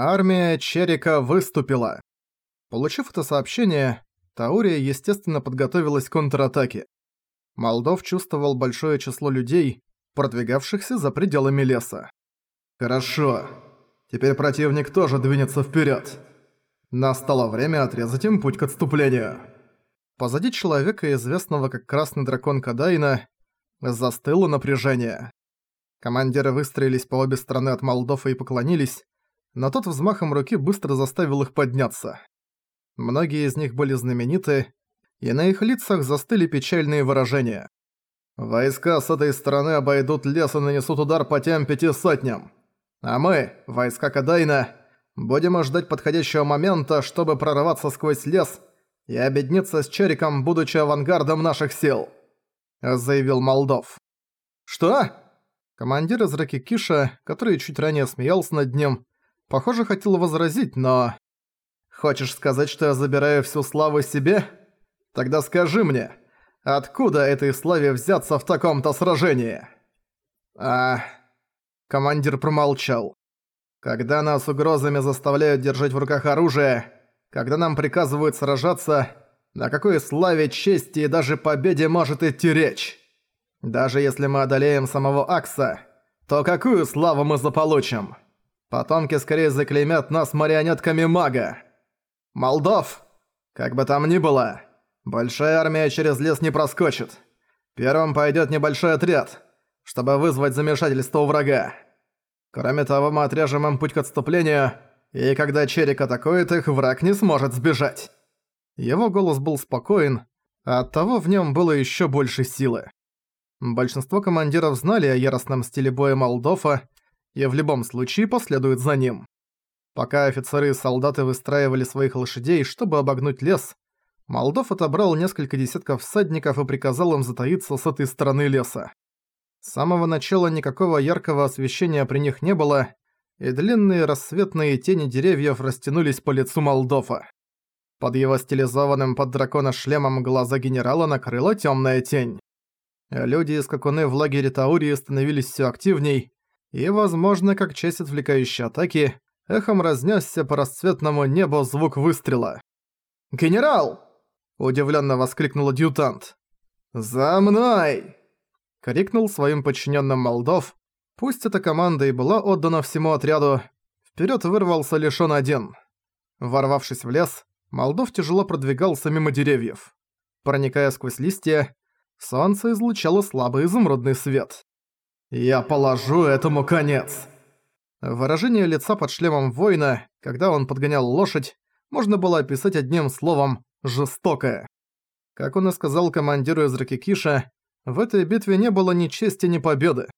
Армия Черика выступила. Получив это сообщение, Таурия, естественно, подготовилась к контратаке. Молдов чувствовал большое число людей, продвигавшихся за пределами леса. «Хорошо. Теперь противник тоже двинется вперед. Настало время отрезать им путь к отступлению». Позади человека, известного как Красный Дракон Кадайна, застыло напряжение. Командиры выстроились по обе стороны от Молдова и поклонились, но тот взмахом руки быстро заставил их подняться. Многие из них были знамениты, и на их лицах застыли печальные выражения. «Войска с этой стороны обойдут лес и нанесут удар по тем пяти сотням. А мы, войска Кадайна, будем ждать подходящего момента, чтобы прорваться сквозь лес и объединиться с Чериком, будучи авангардом наших сил», — заявил Молдов. «Что?» Командир из Ракикиша, который чуть ранее смеялся над ним, похоже, хотел возразить, но... «Хочешь сказать, что я забираю всю славу себе? Тогда скажи мне, откуда этой славе взяться в таком-то сражении?» «А...» Командир промолчал. «Когда нас угрозами заставляют держать в руках оружие, когда нам приказывают сражаться, на какой славе, чести и даже победе может идти речь? Даже если мы одолеем самого Акса, то какую славу мы заполучим? Потомки скорее заклеймят нас марионетками мага. Молдов! Как бы там ни было, большая армия через лес не проскочит. Первым пойдет небольшой отряд, чтобы вызвать замешательство у врага. Кроме того, мы отрежем им путь к отступлению, и когда Черик атакует их, враг не сможет сбежать. Его голос был спокоен, а оттого в нем было еще больше силы. Большинство командиров знали о яростном стиле боя Молдова и в любом случае последуют за ним. Пока офицеры и солдаты выстраивали своих лошадей, чтобы обогнуть лес, Молдов отобрал несколько десятков всадников и приказал им затаиться с этой стороны леса. С самого начала никакого яркого освещения при них не было, и длинные рассветные тени деревьев растянулись по лицу Молдова. Под его стилизованным под дракона шлемом глаза генерала накрыла темная тень. Люди и скакуны в лагере Таурии становились все активней, и, возможно, как часть отвлекающей атаки, эхом разнесся по расцветному небу звук выстрела. «Генерал!» – удивленно воскликнул адъютант. «За мной!» – крикнул своим подчиненным Молдов. Пусть эта команда и была отдана всему отряду, вперед вырвался лишь он один. Ворвавшись в лес, Молдов тяжело продвигался мимо деревьев. Проникая сквозь листья, солнце излучало слабый изумрудный свет. «Я положу этому конец!» Выражение лица под шлемом воина, когда он подгонял лошадь, можно было описать одним словом «жестокое». Как он и сказал командиру из Ракикиша, в этой битве не было ни чести, ни победы.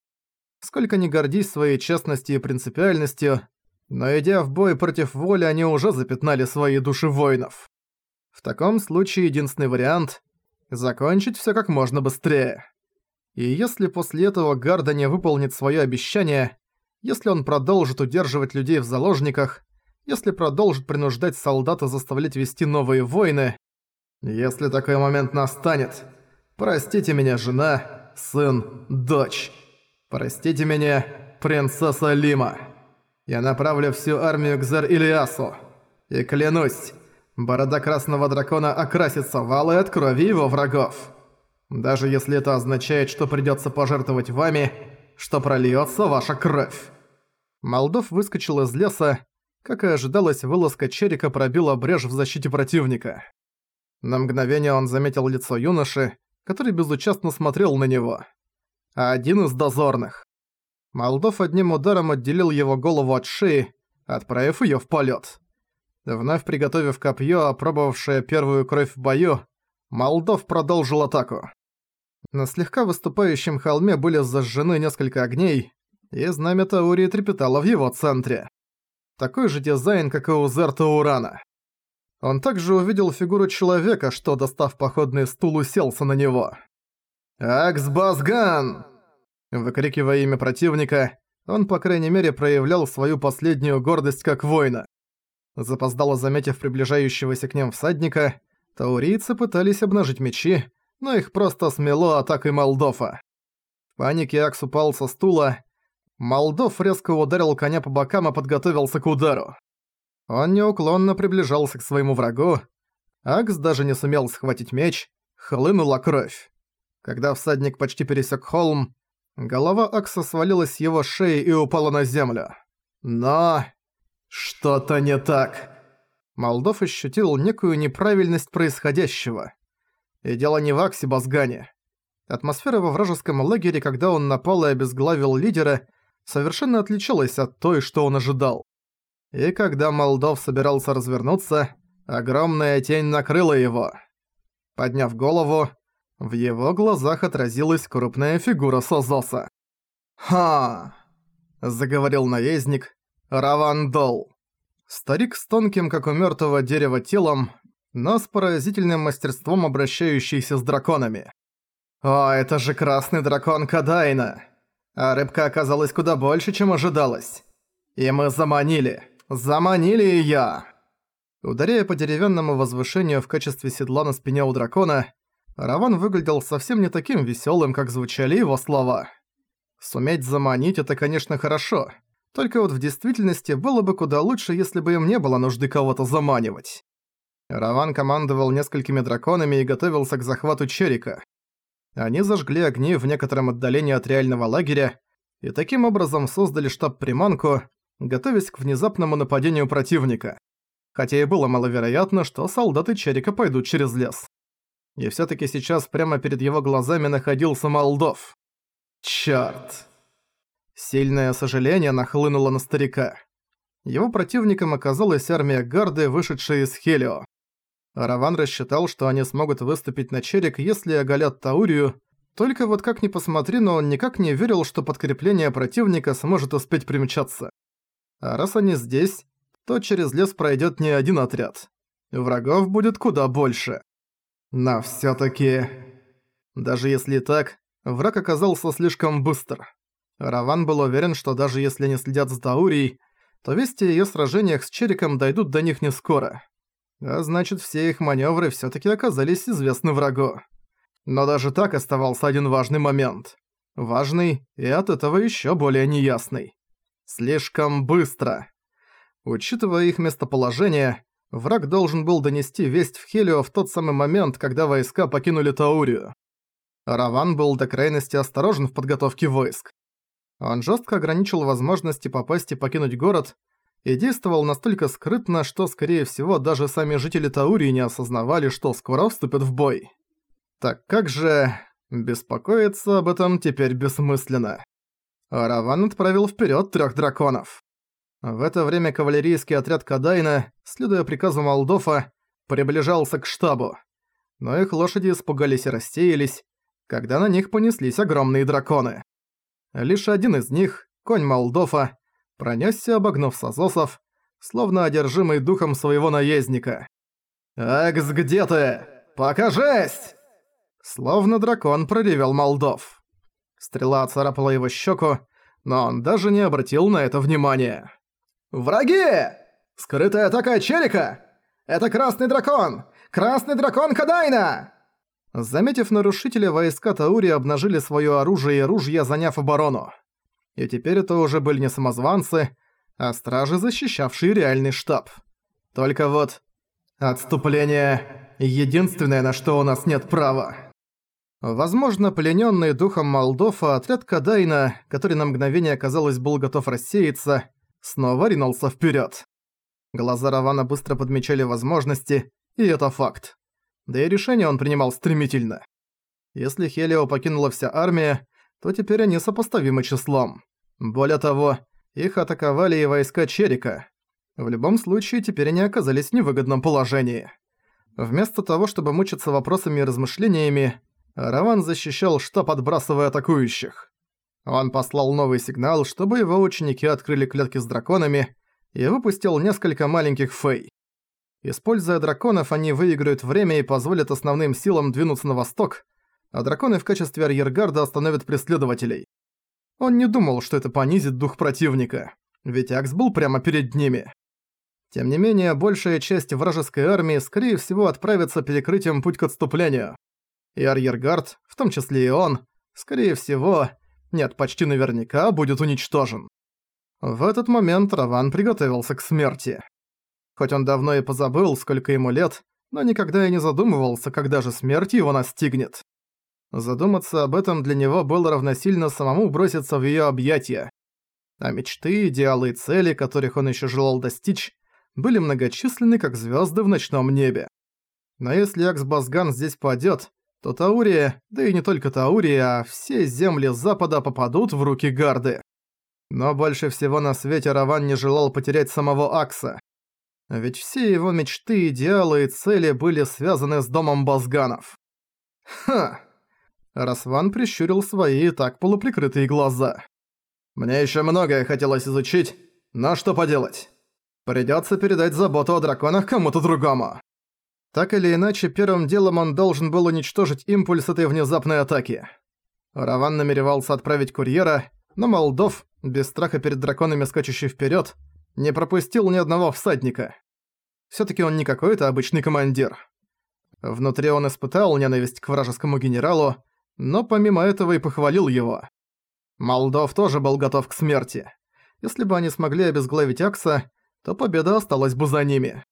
Сколько ни гордись своей честностью и принципиальностью, но идя в бой против воли, они уже запятнали свои души воинов. В таком случае единственный вариант – закончить все как можно быстрее. И если после этого Гарда не выполнит свое обещание, если он продолжит удерживать людей в заложниках, если продолжит принуждать солдата заставлять вести новые войны, если такой момент настанет, простите меня, жена, сын, дочь. Простите меня, принцесса Лима. Я направлю всю армию к Зер-Илиасу. И клянусь, борода Красного Дракона окрасится в от крови его врагов. Даже если это означает, что придётся пожертвовать вами, что прольётся ваша кровь. Молдов выскочил из леса. Как и ожидалось, вылазка Черика пробила брешь в защите противника. На мгновение он заметил лицо юноши, который безучастно смотрел на него. А один из дозорных. Молдов одним ударом отделил его голову от шеи, отправив её в полёт. Вновь приготовив копье, опробовавшее первую кровь в бою, Молдов продолжил атаку. На слегка выступающем холме были зажжены несколько огней, и знамя Таурии трепетало в его центре. Такой же дизайн, как и у Зерта Урана. Он также увидел фигуру человека, что, достав походный стул, уселся на него. «Аксбазган!» Выкрикивая имя противника, он, по крайней мере, проявлял свою последнюю гордость как воина. Запоздало заметив приближающегося к ним всадника, таурийцы пытались обнажить мечи, но их просто смело атакой Молдова. В панике Акс упал со стула. Молдов резко ударил коня по бокам и подготовился к удару. Он неуклонно приближался к своему врагу. Акс даже не сумел схватить меч, хлынула кровь. Когда всадник почти пересек холм, голова Акса свалилась с его шеи и упала на землю. Но... Что-то не так. Молдов ощутил некую неправильность происходящего. И дело не в Аксе Базгане. Атмосфера во вражеском лагере, когда он напал и обезглавил лидера, совершенно отличалась от той, что он ожидал. И когда Молдов собирался развернуться, огромная тень накрыла его. Подняв голову, в его глазах отразилась крупная фигура Созоса. «Ха!» – заговорил наездник Равандол. Старик с тонким, как у мертвого дерева, телом, но с поразительным мастерством обращающийся с драконами. «О, это же красный дракон Кадайна! А рыбка оказалась куда больше, чем ожидалось. И мы заманили, заманили её!» Ударяя по деревянному возвышению в качестве седла на спине у дракона, Раван выглядел совсем не таким веселым, как звучали его слова. Суметь заманить – это, конечно, хорошо. Только вот в действительности было бы куда лучше, если бы им не было нужды кого-то заманивать. Раван командовал несколькими драконами и готовился к захвату Черика. Они зажгли огни в некотором отдалении от реального лагеря и таким образом создали штаб-приманку, готовясь к внезапному нападению противника. Хотя и было маловероятно, что солдаты Черика пойдут через лес и всё-таки сейчас прямо перед его глазами находился Молдов. Чёрт. Сильное сожаление нахлынуло на старика. Его противником оказалась армия гарды, вышедшая из Хелио. Раван рассчитал, что они смогут выступить на Черик, если оголят Таурию, только вот как ни посмотри, но он никак не верил, что подкрепление противника сможет успеть примчаться. А раз они здесь, то через лес пройдет не один отряд. Врагов будет куда больше. Но всё-таки... Даже если так, враг оказался слишком быстр. Раван был уверен, что даже если они следят за Таурией, то вести о её сражениях с Чериком дойдут до них не скоро. А значит, все их манёвры всё-таки оказались известны врагу. Но даже так оставался один важный момент. Важный и от этого ещё более неясный. Слишком быстро. Учитывая их местоположение, Враг должен был донести весть в Хелио в тот самый момент, когда войска покинули Таурию. Раван был до крайности осторожен в подготовке войск. Он жестко ограничил возможности попасть и покинуть город, и действовал настолько скрытно, что, скорее всего, даже сами жители Таурии не осознавали, что скоро вступят в бой. Так как же... беспокоиться об этом теперь бессмысленно. Раван отправил вперед трех драконов. В это время кавалерийский отряд Кадайна, следуя приказу Молдофа, приближался к штабу. Но их лошади испугались и рассеялись, когда на них понеслись огромные драконы. Лишь один из них, конь Молдофа, пронесся, обогнув созосов, словно одержимый духом своего наездника. «Экс, где ты? Покажись!» Словно дракон проревел Молдов. Стрела царапала его щеку, но он даже не обратил на это внимания. «Враги! Скрытая атака Черика! Это Красный Дракон! Красный Дракон Кадайна!» Заметив нарушителя, войска Таури обнажили своё оружие и ружья, заняв оборону. И теперь это уже были не самозванцы, а стражи, защищавшие реальный штаб. Только вот... Отступление — единственное, на что у нас нет права. Возможно, пленённый духом Молдова отряд Кадайна, который на мгновение, казалось, был готов рассеяться, снова ринулся вперед. Глаза Равана быстро подмечали возможности, и это факт. Да и решение он принимал стремительно. Если Хелио покинула вся армия, то теперь они сопоставимы числом. Более того, их атаковали и войска Черика. В любом случае, теперь они оказались в невыгодном положении. Вместо того, чтобы мучиться вопросами и размышлениями, Раван защищал штаб, отбрасывая атакующих. Он послал новый сигнал, чтобы его ученики открыли клетки с драконами и выпустил несколько маленьких фей. Используя драконов, они выиграют время и позволят основным силам двинуться на восток, а драконы в качестве арьергарда остановят преследователей. Он не думал, что это понизит дух противника, ведь Акс был прямо перед ними. Тем не менее, большая часть вражеской армии, скорее всего, отправится перекрытием путь к отступлению. И арьергард, в том числе и он, скорее всего, нет, почти наверняка будет уничтожен. В этот момент Раван приготовился к смерти. Хоть он давно и позабыл, сколько ему лет, но никогда и не задумывался, когда же смерть его настигнет. Задуматься об этом для него было равносильно самому броситься в её объятия. А мечты, идеалы и цели, которых он ещё желал достичь, были многочисленны, как звёзды в ночном небе. Но если Аксбасган здесь падёт, то Таурия, да и не только Таурия, а все земли Запада попадут в руки Гарды. Но больше всего на свете Раван не желал потерять самого Акса. Ведь все его мечты, идеалы и цели были связаны с домом Базганов. Ха! Расван прищурил свои и так полуприкрытые глаза. «Мне еще многое хотелось изучить, но что поделать? Придется передать заботу о драконах кому-то другому». Так или иначе, первым делом он должен был уничтожить импульс этой внезапной атаки. Раван намеревался отправить курьера, но Молдов, без страха перед драконами скачущий вперед, не пропустил ни одного всадника. все таки он не какой-то обычный командир. Внутри он испытал ненависть к вражескому генералу, но помимо этого и похвалил его. Молдов тоже был готов к смерти. Если бы они смогли обезглавить Акса, то победа осталась бы за ними.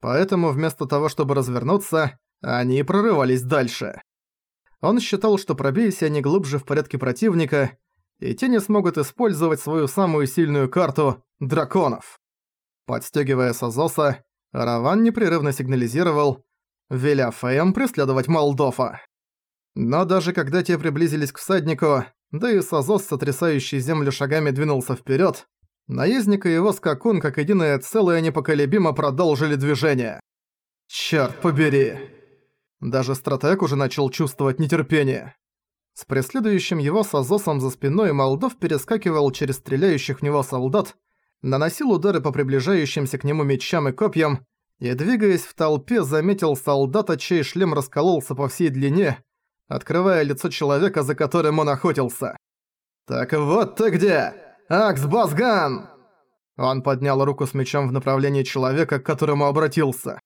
Поэтому вместо того, чтобы развернуться, они прорывались дальше. Он считал, что пробейся они глубже в порядке противника, и те не смогут использовать свою самую сильную карту – драконов. Подстёгивая Сазоса, Раван непрерывно сигнализировал, веля Фэем преследовать Молдофа. Но даже когда те приблизились к всаднику, да и Сазос, сотрясающий землю шагами, двинулся вперед, Наездник и его скакун, как единое целое, непоколебимо продолжили движение. Черт побери! Даже стратег уже начал чувствовать нетерпение. С преследующим его Сазосом за спиной Молдов перескакивал через стреляющих в него солдат, наносил удары по приближающимся к нему мечам и копьям, и, двигаясь в толпе, заметил солдата, чей шлем раскололся по всей длине, открывая лицо человека, за которым он охотился. «Так вот ты где!» Аксбазган!» Он поднял руку с мечом в направлении человека, к которому обратился.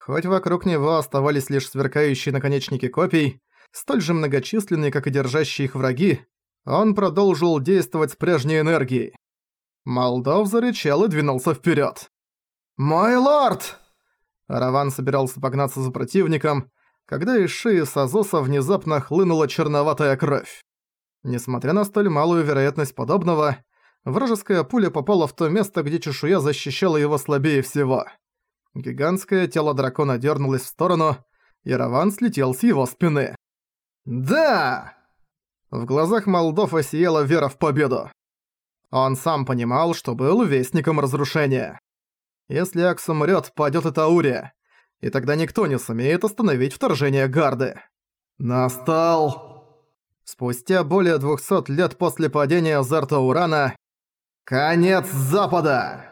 Хоть вокруг него оставались лишь сверкающие наконечники копий, столь же многочисленные, как и держащие их враги, он продолжил действовать с прежней энергией. Молдов зарычал и двинулся вперед. «Мой лорд!» Раван собирался погнаться за противником, когда из шеи Сазоса внезапно хлынула черноватая кровь. Несмотря на столь малую вероятность подобного, вражеская пуля попала в то место, где чешуя защищала его слабее всего. Гигантское тело дракона дернулось в сторону, и Раван слетел с его спины. «Да!» В глазах Молдова сияла вера в победу. Он сам понимал, что был вестником разрушения. Если Акс умрёт, падёт и Таурия, и тогда никто не сумеет остановить вторжение Гарды. Настал... Спустя более 200 лет после падения Зарта Урана, «Конец Запада!»